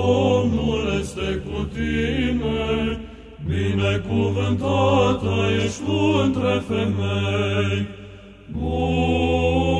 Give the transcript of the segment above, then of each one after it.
Domnul este cu tine, binecuvântată ești tu între femei. Bun.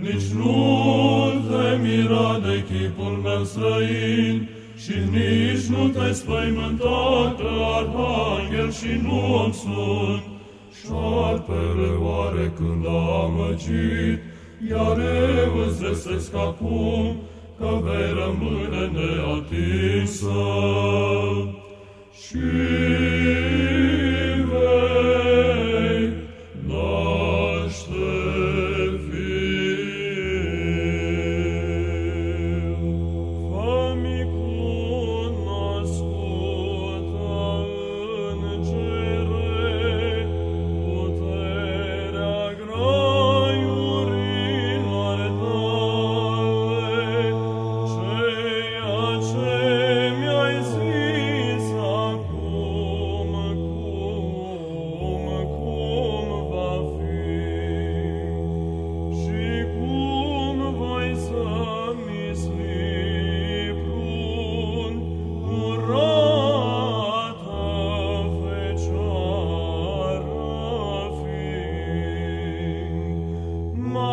Nici nu te mira de chipul meu străin, și nici nu te spăimânta că arhanghel și nu om sunt. Șarpele oare când a amăgit, iar eu îți vestesc acum că vei rămâne neatinsă. Și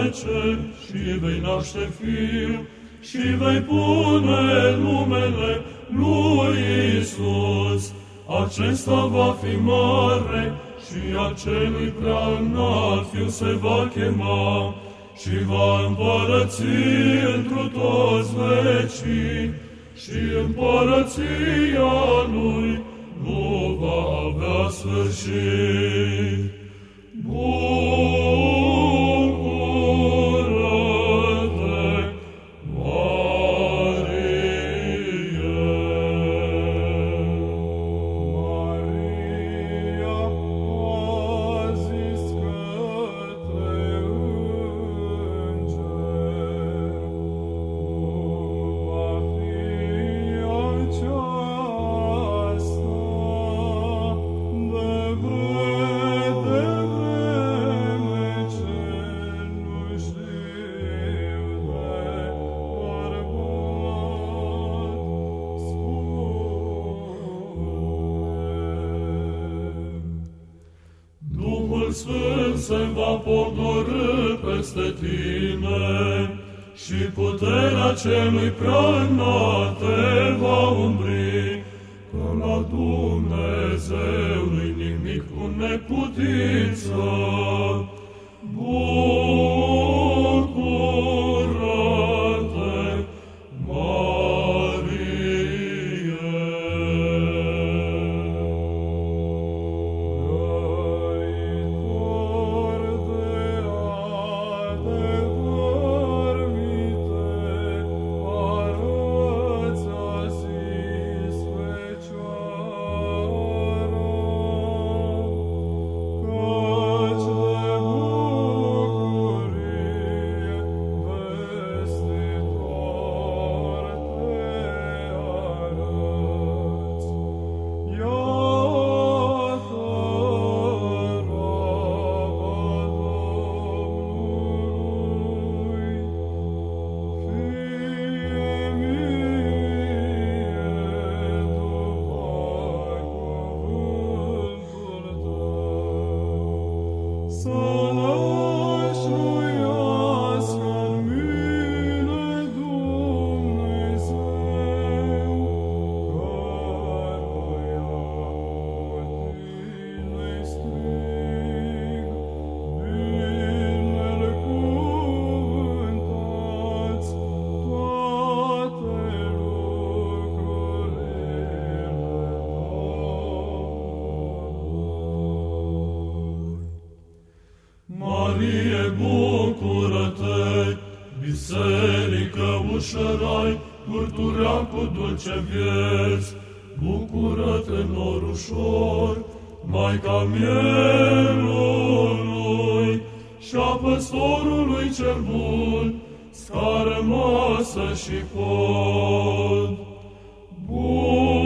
în pântece și vei naște fiu și vei pune numele lui Isus. Acesta va fi mare și acelui prea înalt fiu se va chema și va împărăți întru toți vecii și împărăția lui nu va avea sfârșit. Sfânt se va pogorâ peste tine și puterea celui prea înalt te va umbri, că la Dumnezeu nu-i nimic cu neputință. Bucură-te, Evlavie, bucură-te, Biserică ușărai, Cultura cu dulce vieți, Bucură-te, nor ușor, Maica mielului Și a păstorului cel bun, Scară masă și pod. Bun!